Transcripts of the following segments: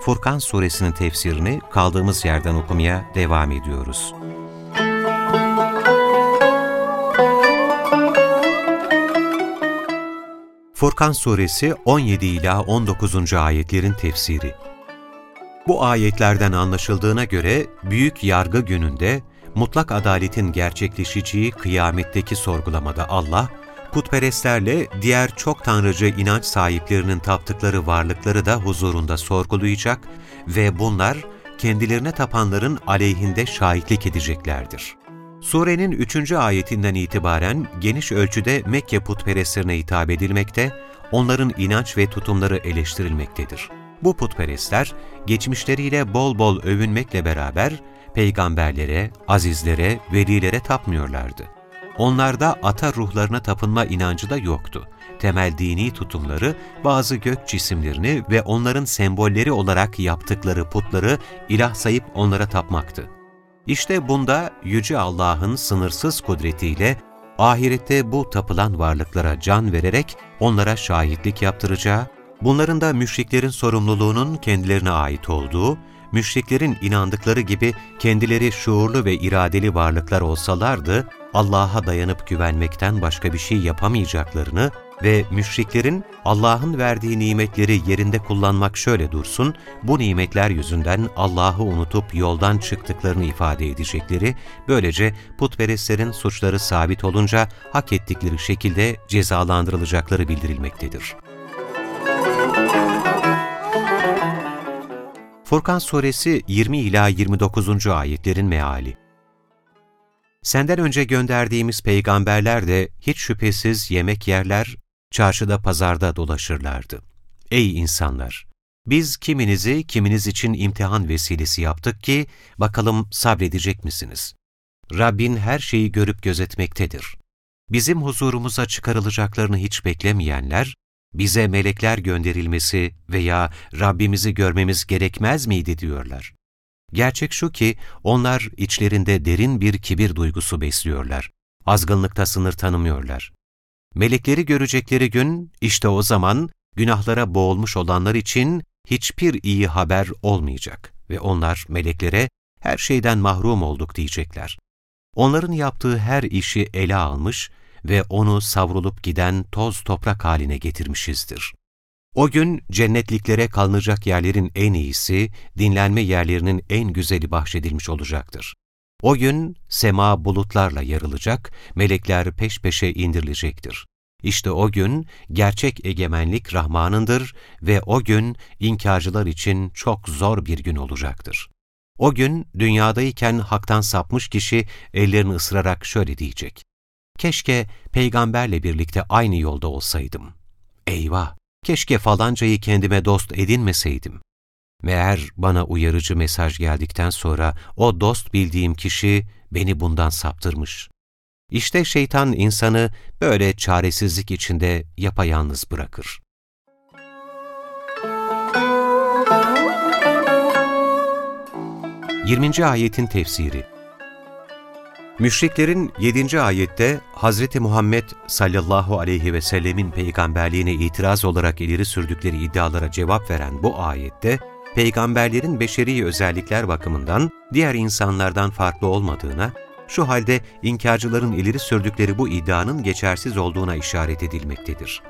Furkan Suresinin tefsirini kaldığımız yerden okumaya devam ediyoruz. Furkan Suresi 17 ila 19. ayetlerin tefsiri. Bu ayetlerden anlaşıldığına göre büyük yargı gününde mutlak adaletin gerçekleşeceği kıyametteki sorgulamada Allah, putperestlerle diğer çok tanrıcı inanç sahiplerinin taptıkları varlıkları da huzurunda sorgulayacak ve bunlar kendilerine tapanların aleyhinde şahitlik edeceklerdir. Surenin 3. ayetinden itibaren geniş ölçüde Mekke putperestlerine hitap edilmekte, onların inanç ve tutumları eleştirilmektedir. Bu putperestler, geçmişleriyle bol bol övünmekle beraber, peygamberlere, azizlere, velilere tapmıyorlardı. Onlarda ata ruhlarına tapınma inancı da yoktu. Temel dini tutumları bazı gök cisimlerini ve onların sembolleri olarak yaptıkları putları ilah sayıp onlara tapmaktı. İşte bunda Yüce Allah'ın sınırsız kudretiyle ahirette bu tapılan varlıklara can vererek onlara şahitlik yaptıracağı, bunların da müşriklerin sorumluluğunun kendilerine ait olduğu, müşriklerin inandıkları gibi kendileri şuurlu ve iradeli varlıklar olsalardı, Allah'a dayanıp güvenmekten başka bir şey yapamayacaklarını ve müşriklerin Allah'ın verdiği nimetleri yerinde kullanmak şöyle dursun, bu nimetler yüzünden Allah'ı unutup yoldan çıktıklarını ifade edecekleri, böylece putperestlerin suçları sabit olunca hak ettikleri şekilde cezalandırılacakları bildirilmektedir. Furkan Suresi 20 ila 29. ayetlerin meali. Senden önce gönderdiğimiz peygamberler de hiç şüphesiz yemek yerler, çarşıda pazarda dolaşırlardı. Ey insanlar! Biz kiminizi kiminiz için imtihan vesilesi yaptık ki, bakalım sabredecek misiniz? Rabbin her şeyi görüp gözetmektedir. Bizim huzurumuza çıkarılacaklarını hiç beklemeyenler, bize melekler gönderilmesi veya Rabbimizi görmemiz gerekmez miydi diyorlar. Gerçek şu ki onlar içlerinde derin bir kibir duygusu besliyorlar. Azgınlıkta sınır tanımıyorlar. Melekleri görecekleri gün işte o zaman günahlara boğulmuş olanlar için hiçbir iyi haber olmayacak ve onlar meleklere her şeyden mahrum olduk diyecekler. Onların yaptığı her işi ele almış ve onu savrulup giden toz toprak haline getirmişizdir. O gün cennetliklere kalınacak yerlerin en iyisi, dinlenme yerlerinin en güzeli bahşedilmiş olacaktır. O gün sema bulutlarla yarılacak, melekler peş peşe indirilecektir. İşte o gün gerçek egemenlik Rahman'ındır ve o gün inkarcılar için çok zor bir gün olacaktır. O gün dünyadayken haktan sapmış kişi ellerini ısırarak şöyle diyecek. Keşke peygamberle birlikte aynı yolda olsaydım. Eyvah! Keşke falancayı kendime dost edinmeseydim. Meğer bana uyarıcı mesaj geldikten sonra o dost bildiğim kişi beni bundan saptırmış. İşte şeytan insanı böyle çaresizlik içinde yapayalnız bırakır. Yirminci Ayetin Tefsiri Müşriklerin 7. ayette Hz. Muhammed sallallahu aleyhi ve sellemin peygamberliğine itiraz olarak ileri sürdükleri iddialara cevap veren bu ayette, peygamberlerin beşeri özellikler bakımından diğer insanlardan farklı olmadığına, şu halde inkarcıların ileri sürdükleri bu iddianın geçersiz olduğuna işaret edilmektedir.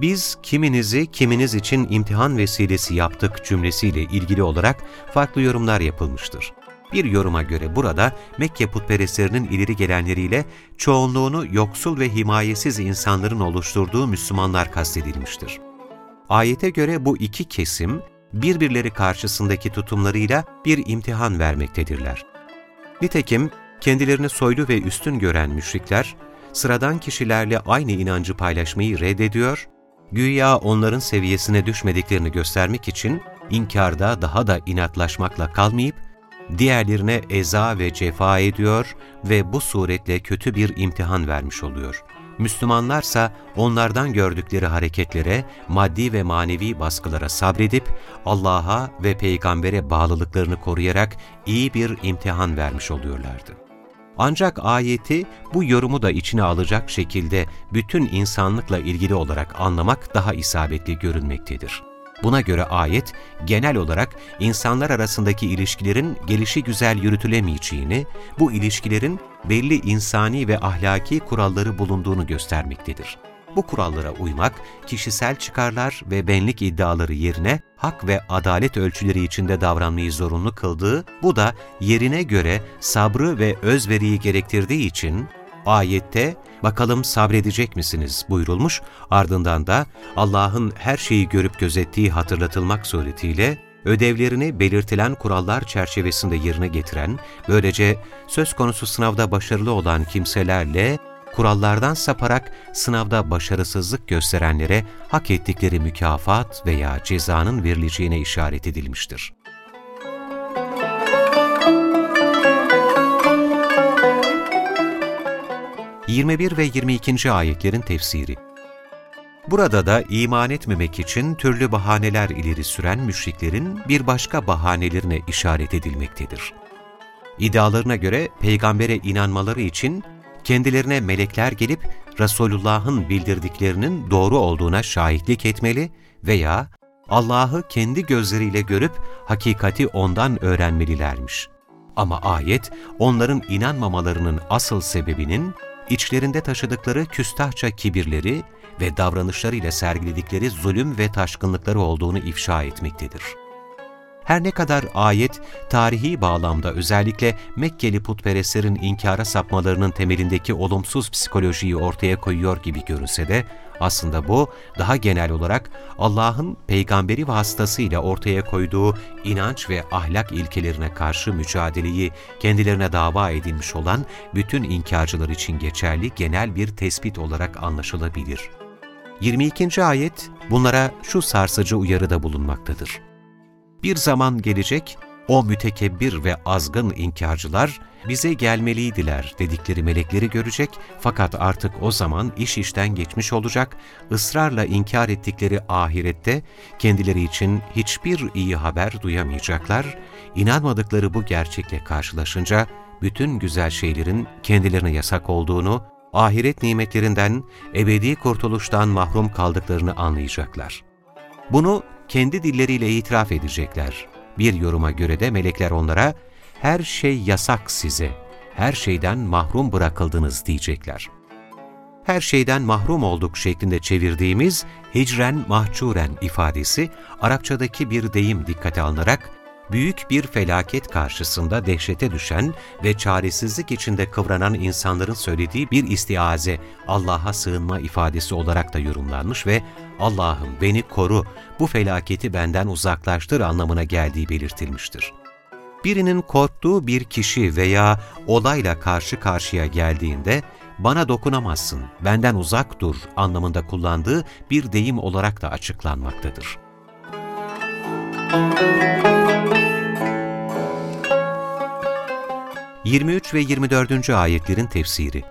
Biz kiminizi kiminiz için imtihan vesilesi yaptık cümlesiyle ilgili olarak farklı yorumlar yapılmıştır. Bir yoruma göre burada Mekke putperestlerinin ileri gelenleriyle çoğunluğunu yoksul ve himayesiz insanların oluşturduğu Müslümanlar kastedilmiştir. Ayete göre bu iki kesim birbirleri karşısındaki tutumlarıyla bir imtihan vermektedirler. Nitekim kendilerini soylu ve üstün gören müşrikler, sıradan kişilerle aynı inancı paylaşmayı reddediyor, güya onların seviyesine düşmediklerini göstermek için inkarda daha da inatlaşmakla kalmayıp, diğerlerine eza ve cefa ediyor ve bu suretle kötü bir imtihan vermiş oluyor. Müslümanlarsa onlardan gördükleri hareketlere, maddi ve manevi baskılara sabredip Allah'a ve peygambere bağlılıklarını koruyarak iyi bir imtihan vermiş oluyorlardı. Ancak ayeti bu yorumu da içine alacak şekilde bütün insanlıkla ilgili olarak anlamak daha isabetli görünmektedir. Buna göre ayet, genel olarak insanlar arasındaki ilişkilerin gelişi güzel yürütülemeyeceğini, bu ilişkilerin belli insani ve ahlaki kuralları bulunduğunu göstermektedir. Bu kurallara uymak, kişisel çıkarlar ve benlik iddiaları yerine hak ve adalet ölçüleri içinde davranmayı zorunlu kıldığı, bu da yerine göre sabrı ve özveriyi gerektirdiği için, ayette bakalım sabredecek misiniz buyurulmuş, ardından da Allah'ın her şeyi görüp gözettiği hatırlatılmak suretiyle, ödevlerini belirtilen kurallar çerçevesinde yerine getiren, böylece söz konusu sınavda başarılı olan kimselerle kurallardan saparak sınavda başarısızlık gösterenlere hak ettikleri mükafat veya cezanın verileceğine işaret edilmiştir. ...21 ve 22. ayetlerin tefsiri Burada da iman etmemek için türlü bahaneler ileri süren müşriklerin bir başka bahanelerine işaret edilmektedir. İddialarına göre peygambere inanmaları için kendilerine melekler gelip Resulullah'ın bildirdiklerinin doğru olduğuna şahitlik etmeli veya Allah'ı kendi gözleriyle görüp hakikati ondan öğrenmelilermiş. Ama ayet, onların inanmamalarının asıl sebebinin, içlerinde taşıdıkları küstahça kibirleri ve davranışlarıyla sergiledikleri zulüm ve taşkınlıkları olduğunu ifşa etmektedir. Her ne kadar ayet, tarihi bağlamda özellikle Mekkeli putperestlerin inkara sapmalarının temelindeki olumsuz psikolojiyi ortaya koyuyor gibi görünse de, aslında bu daha genel olarak Allah'ın peygamberi vasıtasıyla ortaya koyduğu inanç ve ahlak ilkelerine karşı mücadeleyi kendilerine dava edilmiş olan bütün inkarcılar için geçerli genel bir tespit olarak anlaşılabilir. 22. ayet bunlara şu sarsıcı uyarıda bulunmaktadır. Bir zaman gelecek, o mütekebbir ve azgın inkarcılar bize gelmeliydiler dedikleri melekleri görecek fakat artık o zaman iş işten geçmiş olacak, ısrarla inkar ettikleri ahirette kendileri için hiçbir iyi haber duyamayacaklar, inanmadıkları bu gerçekle karşılaşınca bütün güzel şeylerin kendilerine yasak olduğunu, ahiret nimetlerinden, ebedi kurtuluştan mahrum kaldıklarını anlayacaklar. Bunu kendi dilleriyle itiraf edecekler. Bir yoruma göre de melekler onlara, her şey yasak size, her şeyden mahrum bırakıldınız diyecekler. Her şeyden mahrum olduk şeklinde çevirdiğimiz hicren mahcuren ifadesi, Arapçadaki bir deyim dikkate alınarak, büyük bir felaket karşısında dehşete düşen ve çaresizlik içinde kıvranan insanların söylediği bir istiaze, Allah'a sığınma ifadesi olarak da yorumlanmış ve Allah'ım beni koru, bu felaketi benden uzaklaştır anlamına geldiği belirtilmiştir. Birinin korktuğu bir kişi veya olayla karşı karşıya geldiğinde, bana dokunamazsın, benden uzak dur anlamında kullandığı bir deyim olarak da açıklanmaktadır. Müzik 23 ve 24. ayetlerin tefsiri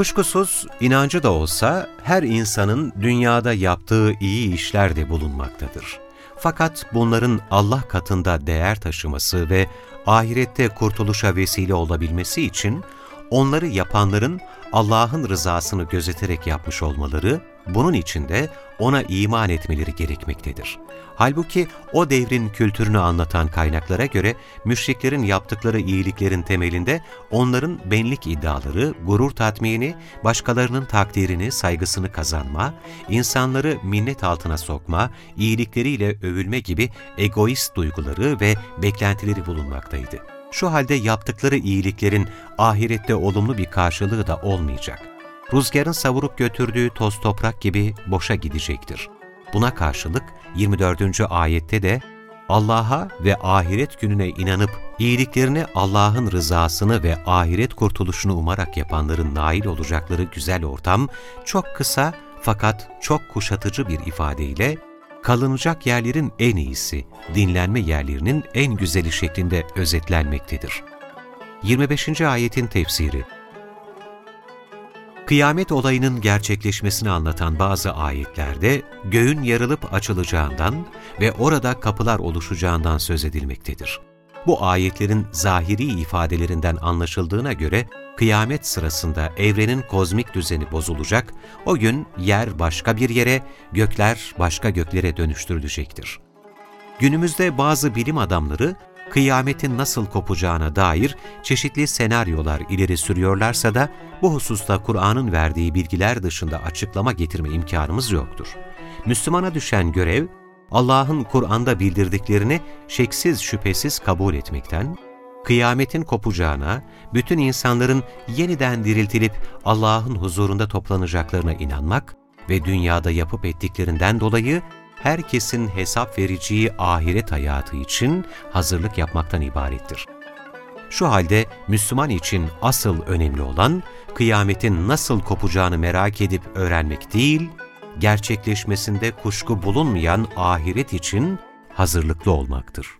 Kuşkusuz inancı da olsa her insanın dünyada yaptığı iyi işler de bulunmaktadır. Fakat bunların Allah katında değer taşıması ve ahirette kurtuluşa vesile olabilmesi için onları yapanların Allah'ın rızasını gözeterek yapmış olmaları, bunun için de ona iman etmeleri gerekmektedir. Halbuki o devrin kültürünü anlatan kaynaklara göre müşriklerin yaptıkları iyiliklerin temelinde onların benlik iddiaları, gurur tatmini, başkalarının takdirini, saygısını kazanma, insanları minnet altına sokma, iyilikleriyle övülme gibi egoist duyguları ve beklentileri bulunmaktaydı. Şu halde yaptıkları iyiliklerin ahirette olumlu bir karşılığı da olmayacak. Rüzgarın savurup götürdüğü toz toprak gibi boşa gidecektir. Buna karşılık 24. ayette de Allah'a ve ahiret gününe inanıp iyiliklerini Allah'ın rızasını ve ahiret kurtuluşunu umarak yapanların nail olacakları güzel ortam çok kısa fakat çok kuşatıcı bir ifadeyle kalınacak yerlerin en iyisi, dinlenme yerlerinin en güzeli şeklinde özetlenmektedir. 25. ayetin tefsiri Kıyamet olayının gerçekleşmesini anlatan bazı ayetlerde göğün yarılıp açılacağından ve orada kapılar oluşacağından söz edilmektedir. Bu ayetlerin zahiri ifadelerinden anlaşıldığına göre kıyamet sırasında evrenin kozmik düzeni bozulacak, o gün yer başka bir yere, gökler başka göklere dönüştürülecektir. Günümüzde bazı bilim adamları kıyametin nasıl kopacağına dair çeşitli senaryolar ileri sürüyorlarsa da bu hususta Kur'an'ın verdiği bilgiler dışında açıklama getirme imkanımız yoktur. Müslümana düşen görev, Allah'ın Kur'an'da bildirdiklerini şeksiz şüphesiz kabul etmekten, kıyametin kopacağına, bütün insanların yeniden diriltilip Allah'ın huzurunda toplanacaklarına inanmak ve dünyada yapıp ettiklerinden dolayı herkesin hesap vereceği ahiret hayatı için hazırlık yapmaktan ibarettir. Şu halde Müslüman için asıl önemli olan, kıyametin nasıl kopacağını merak edip öğrenmek değil, gerçekleşmesinde kuşku bulunmayan ahiret için hazırlıklı olmaktır.